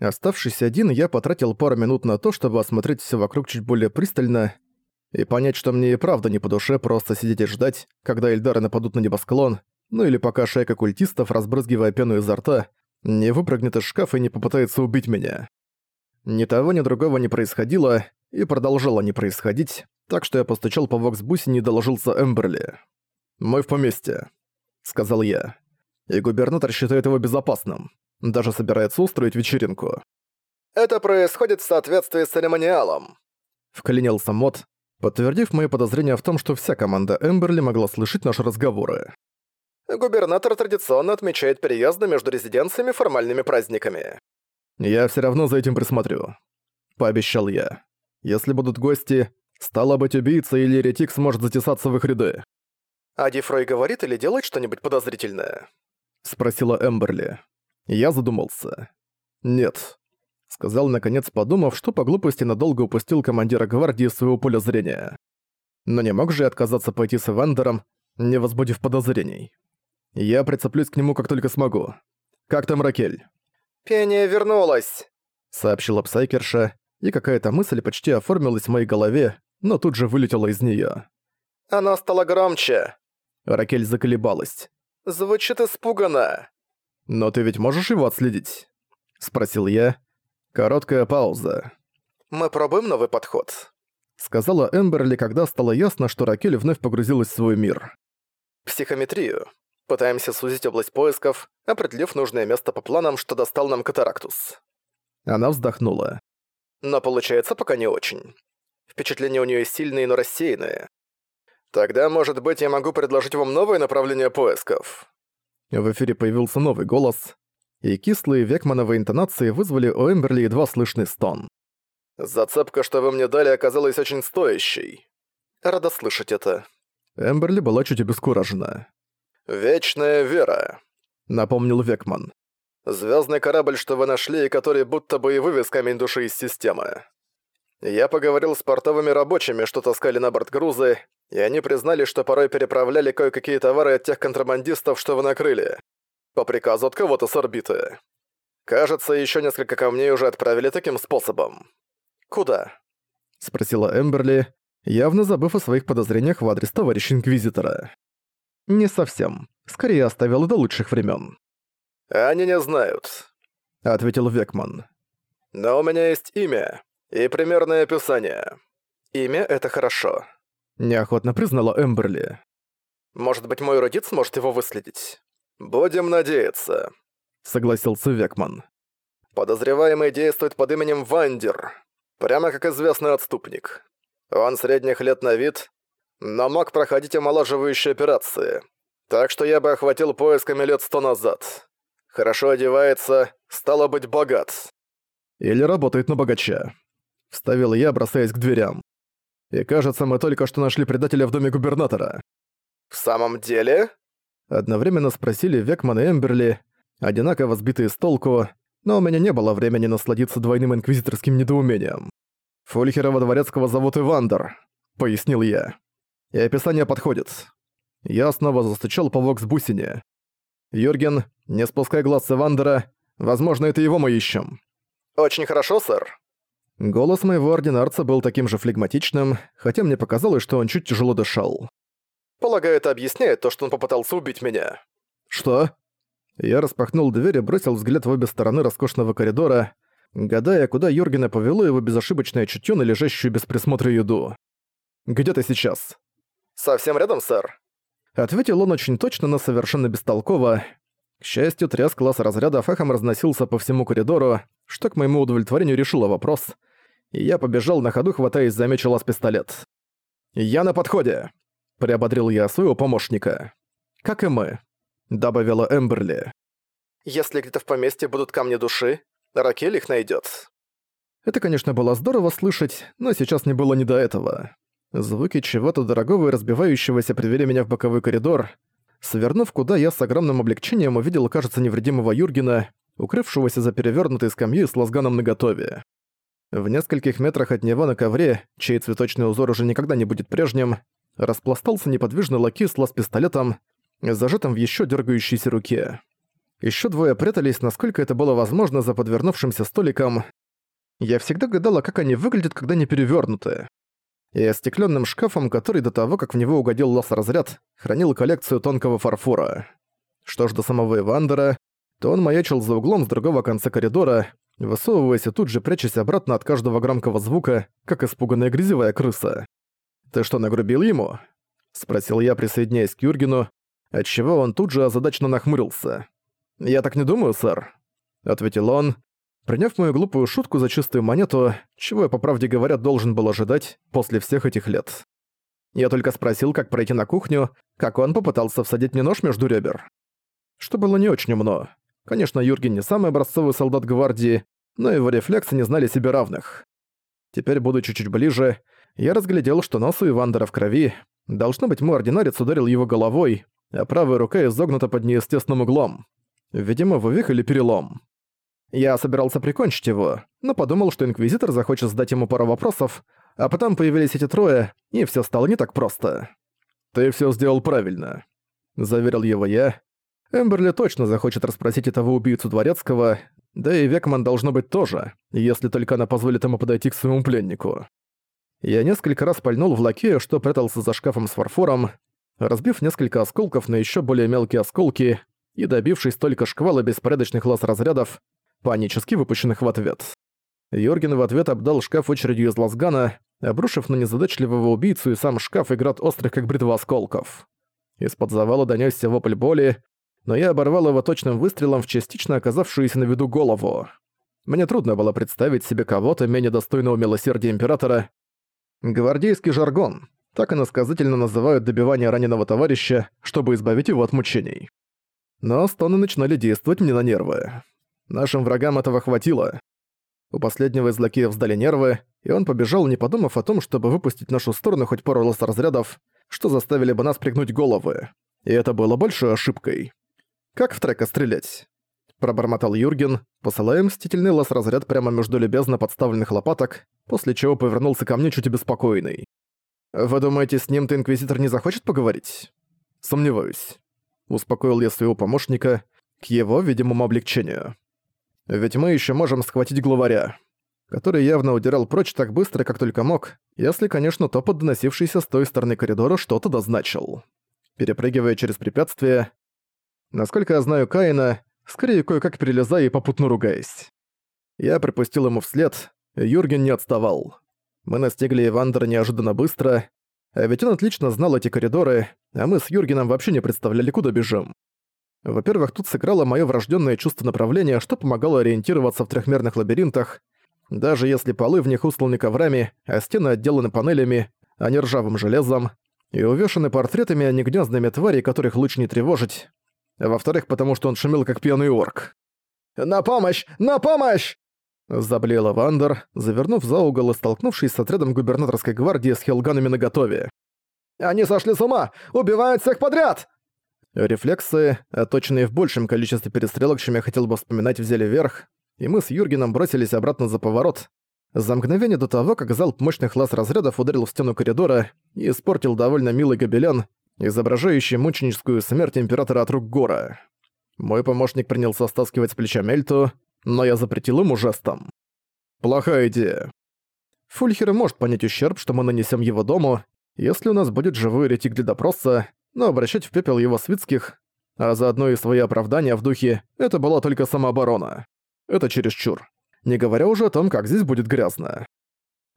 Оставшись один, я потратил пару минут на то, чтобы осмотреть все вокруг чуть более пристально и понять, что мне и правда не по душе просто сидеть и ждать, когда Эльдары нападут на небосклон, ну или пока шайка культистов, разбрызгивая пену изо рта, не выпрыгнет из шкафа и не попытается убить меня. Ни того, ни другого не происходило, и продолжало не происходить, так что я постучал по вокс-бусине и доложился Эмберли. «Мы в поместье», — сказал я. И губернатор считает его безопасным. Даже собирается устроить вечеринку. «Это происходит в соответствии с церемониалом», — вклинился Мот, подтвердив мои подозрения в том, что вся команда Эмберли могла слышать наши разговоры. Губернатор традиционно отмечает переезды между резиденциями формальными праздниками. «Я все равно за этим присмотрю», — пообещал я. «Если будут гости, стало быть, убийца или еретик сможет затесаться в их ряды». «А Дифрой говорит или делает что-нибудь подозрительное?» — спросила Эмберли. Я задумался. «Нет», — сказал наконец, подумав, что по глупости надолго упустил командира гвардии своего поля зрения. Но не мог же я отказаться пойти с Эвандером, не возбудив подозрений. Я прицеплюсь к нему как только смогу. Как там Ракель?» «Пение вернулось», — сообщила Псайкерша, и какая-то мысль почти оформилась в моей голове, но тут же вылетела из неё. «Оно стало громче». Ракель заколебалась. «Звучит испуганно». «Но ты ведь можешь его отследить?» — спросил я. Короткая пауза. «Мы пробуем новый подход», — сказала Эмберли, когда стало ясно, что Ракель вновь погрузилась в свой мир. «Психометрию. Пытаемся сузить область поисков, определив нужное место по планам, что достал нам Катарактус». Она вздохнула. «Но получается пока не очень. Впечатления у нее сильные, но рассеянные. Тогда, может быть, я могу предложить вам новое направление поисков?» В эфире появился новый голос, и кислые векмановые интонации вызвали у Эмберли едва слышный стон. «Зацепка, что вы мне дали, оказалась очень стоящей. Рада слышать это». Эмберли была чуть обескуражена. «Вечная вера», — напомнил Векман. «Звездный корабль, что вы нашли, и который будто бы и вывез камень души из системы. Я поговорил с портовыми рабочими, что таскали на борт грузы, и они признали, что порой переправляли кое-какие товары от тех контрабандистов, что вы накрыли. По приказу от кого-то с орбиты. Кажется, еще несколько камней уже отправили таким способом. Куда?» — спросила Эмберли, явно забыв о своих подозрениях в адрес товарища Инквизитора. «Не совсем. Скорее оставил до лучших времен. «Они не знают», — ответил Векман. «Но у меня есть имя и примерное описание. Имя — это хорошо», — неохотно признала Эмберли. «Может быть, мой родит сможет его выследить? Будем надеяться», — согласился Векман. «Подозреваемый действует под именем Вандер, прямо как известный отступник. Он средних лет на вид, но мог проходить омолаживающие операции. Так что я бы охватил поисками лет сто назад. Хорошо одевается, стало быть, богат. Или работает на богача. Вставил я, бросаясь к дверям. И кажется, мы только что нашли предателя в доме губернатора. В самом деле? Одновременно спросили Векман и Эмберли, одинаково сбитые с толку, но у меня не было времени насладиться двойным инквизиторским недоумением. «Фульхерова дворецкого зовут Ивандер», — пояснил я. И описание подходит. Я снова застучал по вокс-бусине. «Юрген, не спускай глаз с Эвандера. Возможно, это его мы ищем». «Очень хорошо, сэр». Голос моего ординарца был таким же флегматичным, хотя мне показалось, что он чуть тяжело дышал. «Полагаю, это объясняет то, что он попытался убить меня». «Что?» Я распахнул дверь и бросил взгляд в обе стороны роскошного коридора, гадая, куда Юргена повело его безошибочное чутьё на лежащую без присмотра еду. «Где ты сейчас?» «Совсем рядом, сэр». Ответил он очень точно, но совершенно бестолково. К счастью, треск класс разряда эхом разносился по всему коридору, что к моему удовлетворению решило вопрос, и я побежал на ходу, хватаясь за меч лаз пистолет. «Я на подходе!» — приободрил я своего помощника. «Как и мы», — добавила Эмберли. «Если где-то в поместье будут камни души, Ракель их найдет. Это, конечно, было здорово слышать, но сейчас не было не до этого. Звуки чего-то дорогого и разбивающегося привели меня в боковой коридор, свернув куда я с огромным облегчением увидел, кажется, невредимого Юргена, укрывшегося за перевернутой скамьей с лазганом наготове. В нескольких метрах от него на ковре, чей цветочный узор уже никогда не будет прежним, распластался неподвижный лаки с лаз-пистолетом, зажатым в еще дергающейся руке. Еще двое прятались, насколько это было возможно, за подвернувшимся столиком. Я всегда гадала, как они выглядят, когда не перевернуты. И остеклённым шкафом, который до того, как в него угодил лаз-разряд, хранил коллекцию тонкого фарфора. Что ж до самого Ивандера, то он маячил за углом с другого конца коридора, высовываясь и тут же прячась обратно от каждого громкого звука, как испуганная грязевая крыса. «Ты что, нагрубил ему?» — спросил я, присоединяясь к Юргену, отчего он тут же озадачно нахмурился. «Я так не думаю, сэр», — ответил он, приняв мою глупую шутку за чистую монету, чего я, по правде говоря, должен был ожидать после всех этих лет. Я только спросил, как пройти на кухню, как он попытался всадить мне нож между ребер. Что было не очень умно. Конечно, Юрген не самый образцовый солдат гвардии, но его рефлексы не знали себе равных. Теперь, будучи чуть ближе, я разглядел, что нос у Ивандера в крови. Должно быть, мой ординарец ударил его головой, а правая рука изогнута под неестественным углом. Видимо, вывих или перелом. Я собирался прикончить его, но подумал, что Инквизитор захочет задать ему пару вопросов, а потом появились эти трое, и все стало не так просто. «Ты все сделал правильно», — заверил его я. Эмберли точно захочет расспросить этого убийцу Дворецкого, да и Векман должно быть тоже, если только она позволит ему подойти к своему пленнику. Я несколько раз пальнул в лакея, что прятался за шкафом с фарфором, разбив несколько осколков на еще более мелкие осколки и добившись только шквала беспорядочных лаз-разрядов, панически выпущенных в ответ. Йорген в ответ обдал шкаф очередью из лазгана, обрушив на незадачливого убийцу и сам шкаф и град острых, как бритва осколков. Из-под завала донёсся вопль боли, но я оборвал его точным выстрелом в частично оказавшуюся на виду голову. Мне трудно было представить себе кого-то менее достойного милосердия Императора, Гвардейский жаргон. Так иносказательно называют добивание раненого товарища, чтобы избавить его от мучений. Но стоны начинали действовать мне на нервы. Нашим врагам этого хватило. У последнего из лакеев сдали нервы, и он побежал, не подумав о том, чтобы выпустить нашу сторону хоть пару лаз-разрядов, что заставили бы нас пригнуть головы. И это было большой ошибкой. Как в трека стрелять? Пробормотал Юрген, посылая мстительный лаз-разряд прямо между любезно подставленных лопаток, после чего повернулся ко мне чуть обеспокоенный. «Вы думаете, с ним-то Инквизитор не захочет поговорить?» «Сомневаюсь». Успокоил я своего помощника к его видимому облегчению. «Ведь мы еще можем схватить главаря, который явно удирал прочь так быстро, как только мог, если, конечно, топот, доносившийся с той стороны коридора, что-то дозначил. Перепрыгивая через препятствия, насколько я знаю Каина, скорее кое-как перелезая и попутно ругаясь. Я пропустил ему вслед, Юрген не отставал. Мы настигли Ивандера неожиданно быстро, а ведь он отлично знал эти коридоры, а мы с Юргеном вообще не представляли, куда бежим. Во-первых, тут сыграло моё врожденное чувство направления, что помогало ориентироваться в трехмерных лабиринтах, даже если полы в них усланы коврами, а стены отделаны панелями, а не ржавым железом, и увешаны портретами, а не гнездами тварей, которых лучше не тревожить, во-вторых, потому что он шумел как пьяный орк. «На помощь! На помощь!» Заблеяла Вандер, завернув за угол и столкнувшись с отрядом губернаторской гвардии с хелганами наготове. «Они сошли с ума! Убивают всех подряд!» Рефлексы, оточенные в большем количестве перестрелок, чем я хотел бы вспоминать, взяли верх, и мы с Юргеном бросились обратно за поворот, за мгновение до того, как залп мощных лаз разрядов ударил в стену коридора и испортил довольно милый гобелен, изображающий мученическую смерть императора от рук Гора. Мой помощник принялся стаскивать с плеча Мельту, но я запретил ему жестом. Плохая идея. Фульхер может понять ущерб, что мы нанесем его дому, если у нас будет живой ретик для допроса, но обращать в пепел его свитских, а заодно и свои оправдания в духе «это была только самооборона». Это чересчур. Не говоря уже о том, как здесь будет грязно.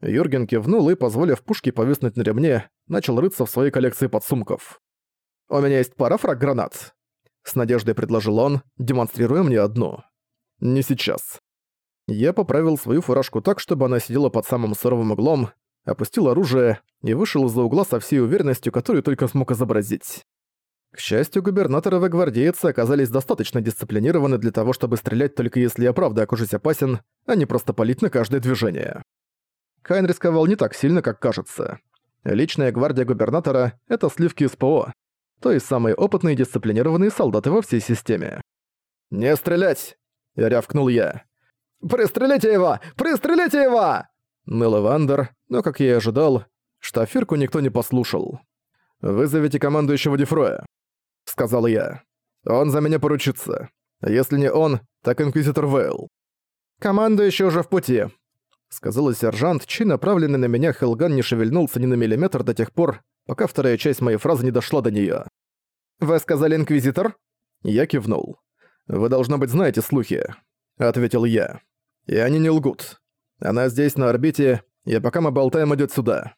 Юрген кивнул и, позволив пушке повиснуть на ремне, начал рыться в своей коллекции подсумков. «У меня есть пара фраг-гранат», — с надеждой предложил он, демонстрируя мне одну. «Не сейчас». Я поправил свою фуражку так, чтобы она сидела под самым суровым углом, опустил оружие и вышел из-за угла со всей уверенностью, которую только смог изобразить. К счастью, губернаторы и гвардейцы оказались достаточно дисциплинированы для того, чтобы стрелять только если я правда окажусь опасен, а не просто палить на каждое движение. Кайн рисковал не так сильно, как кажется. Личная гвардия губернатора — это сливки из ПО, то есть самые опытные и дисциплинированные солдаты во всей системе. «Не стрелять!» — рявкнул я. «Пристрелите его! Пристрелите его!» Ныл Эвандер, но, как я и ожидал, штафирку никто не послушал. «Вызовите командующего Дефроя», — сказал я. «Он за меня поручится. Если не он, так Инквизитор Вейл. «Команда еще уже в пути», — сказала сержант, чей направленный на меня Хелган не шевельнулся ни на миллиметр до тех пор, пока вторая часть моей фразы не дошла до неё. «Вы сказали Инквизитор?» Я кивнул. «Вы, должно быть, знаете слухи», — ответил я. «И они не лгут. Она здесь, на орбите, и пока мы болтаем, идёт сюда».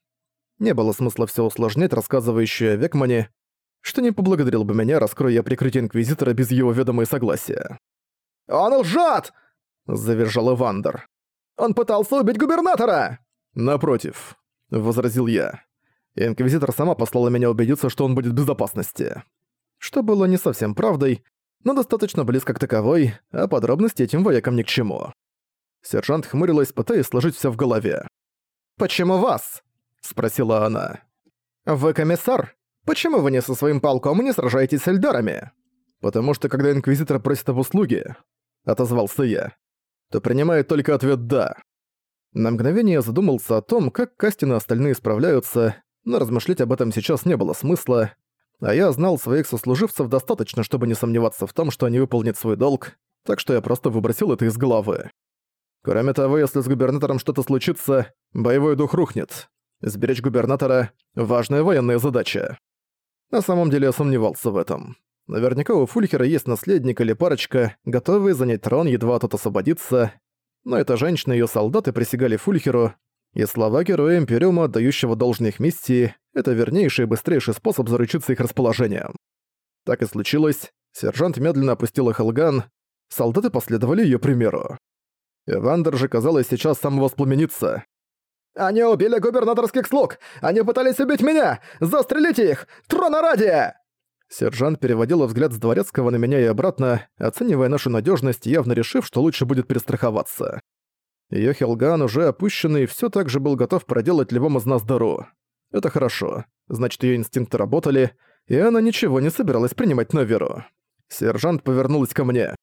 Не было смысла всё усложнять, рассказывающее о Векмане, что не поблагодарил бы меня, раскроя я прикрытие Инквизитора без его ведома и согласия. «Он лжет!» — завержал Ивандер. «Он пытался убить губернатора!» «Напротив», — возразил я. Инквизитор сама послала меня убедиться, что он будет в безопасности. Что было не совсем правдой, но достаточно близко к таковой, а подробности этим воякам ни к чему. Сержант хмурилась, пытаясь сложить всё в голове. «Почему вас?» — спросила она. «Вы комиссар? Почему вы не со своим полком не сражаетесь с эльдарами?» «Потому что когда Инквизитор просит об услуге», — отозвался я, то принимает только ответ «да». На мгновение задумался о том, как Кастин и остальные справляются, но размышлять об этом сейчас не было смысла, а я знал своих сослуживцев достаточно, чтобы не сомневаться в том, что они выполнят свой долг, так что я просто выбросил это из головы. Кроме того, если с губернатором что-то случится, боевой дух рухнет. Сберечь губернатора — важная военная задача. На самом деле я сомневался в этом. Наверняка у Фульхера есть наследник или парочка, готовые занять трон, едва тот освободится. Но эта женщина и её солдаты присягали Фульхеру, и слова героя Империума, отдающего должное их миссии, это вернейший и быстрейший способ заручиться их расположением. Так и случилось. Сержант медленно опустила Хелган, солдаты последовали её примеру. Эвандер же, казалось, сейчас самовоспламенится. «Они убили губернаторских слуг! Они пытались убить меня! Застрелите их! Трона ради!» Сержант переводила взгляд с дворецкого на меня и обратно, оценивая нашу надежность, явно решив, что лучше будет перестраховаться. Её уже опущенный, все так же был готов проделать любому из нас дыру. Это хорошо. Значит, её инстинкты работали, и она ничего не собиралась принимать на веру. Сержант повернулась ко мне.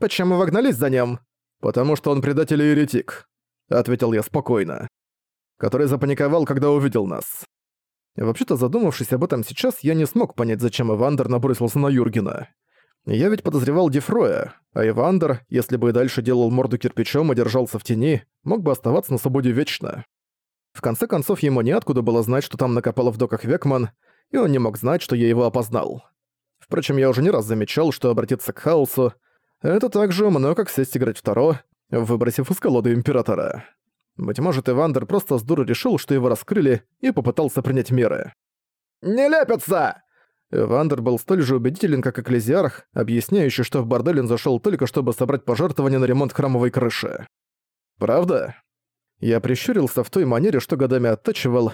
«Почему вы гнались за ним?» «Потому что он предатель и еретик», — ответил я спокойно. «Который запаниковал, когда увидел нас». Вообще-то, задумавшись об этом сейчас, я не смог понять, зачем Эвандер набросился на Юргена. Я ведь подозревал Дефроя, а Ивандер, если бы и дальше делал морду кирпичом и держался в тени, мог бы оставаться на свободе вечно. В конце концов, ему неоткуда было знать, что там накопало в доках Векман, и он не мог знать, что я его опознал. Впрочем, я уже не раз замечал, что обратиться к хаосу — это так же умно, как сесть играть второ, выбросив из колоды Императора. Быть может, Ивандер просто с дуру решил, что его раскрыли, и попытался принять меры. «Не лепится!» Вандер был столь же убедителен, как экклезиарх, объясняющий, что в бордель он зашёл только чтобы собрать пожертвования на ремонт храмовой крыши. «Правда?» Я прищурился в той манере, что годами оттачивал,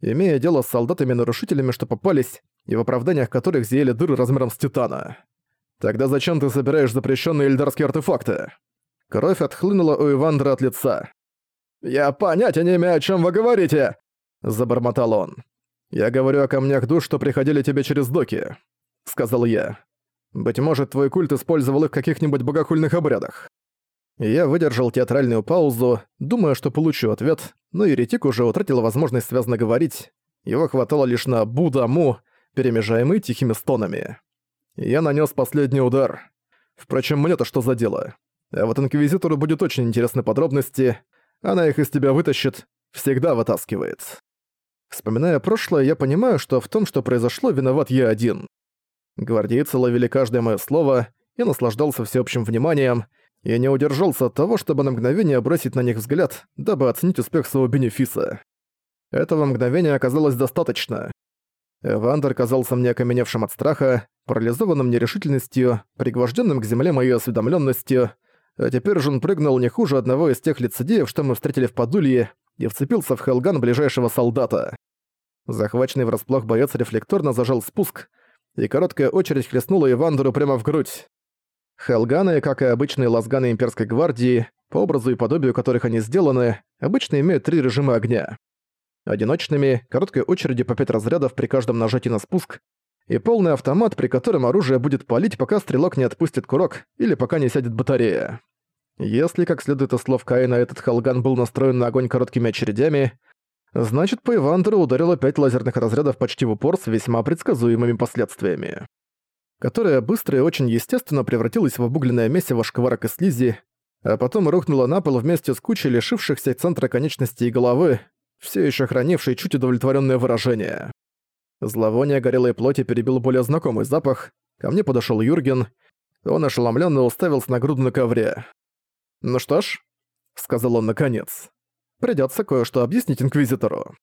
имея дело с солдатами-нарушителями, что попались, и в оправданиях которых зияли дыры размером с титана. «Тогда зачем ты собираешь запрещенные эльдарские артефакты?» Кровь отхлынула у Ивандра от лица. «Я понятия не имею, о чем вы говорите!» – забормотал он. «Я говорю о камнях душ, что приходили тебе через доки», — сказал я. «Быть может, твой культ использовал их в каких-нибудь богохульных обрядах». Я выдержал театральную паузу, думая, что получу ответ, но еретик уже утратил возможность связно говорить. Его хватало лишь на «бу-да-му», перемежаемый тихими стонами. Я нанес последний удар. Впрочем, мне-то что за дело? А вот Инквизитору будет очень интересны подробности. Она их из тебя вытащит, всегда вытаскивает. Вспоминая прошлое, я понимаю, что в том, что произошло, виноват я один. Гвардейцы ловили каждое мое слово, и наслаждался всеобщим вниманием, и не удержался от того, чтобы на мгновение бросить на них взгляд, дабы оценить успех своего бенефиса. Этого мгновения оказалось достаточно. Эвандер казался мне окаменевшим от страха, парализованным нерешительностью, пригвожденным к земле моей осведомленностью, а теперь же он прыгнул не хуже одного из тех лицедеев, что мы встретили в Подулье, и вцепился в Хелган ближайшего солдата. Захваченный врасплох боец рефлекторно зажал спуск, и короткая очередь хлестнула Ивандеру прямо в грудь. Хелганы, как и обычные лазганы имперской гвардии, по образу и подобию которых они сделаны, обычно имеют три режима огня. Одиночными, короткой очереди по пять разрядов при каждом нажатии на спуск, и полный автомат, при котором оружие будет палить, пока стрелок не отпустит курок или пока не сядет батарея. Если, как следует из слов Каина, этот халган был настроен на огонь короткими очередями, значит, по Ивандеру ударило пять лазерных разрядов почти в упор с весьма предсказуемыми последствиями. которая быстро и очень естественно превратилась в обугленное месиво шкварок и слизи, а потом рухнула на пол вместе с кучей лишившихся центра конечности и головы, все еще хранившей чуть удовлетворенное выражение. Зловоние горелой плоти перебил более знакомый запах. Ко мне подошел Юрген. Он ошеломленно уставился на груду на ковре. «Ну что ж», — сказал он наконец, — «придётся кое-что объяснить Инквизитору».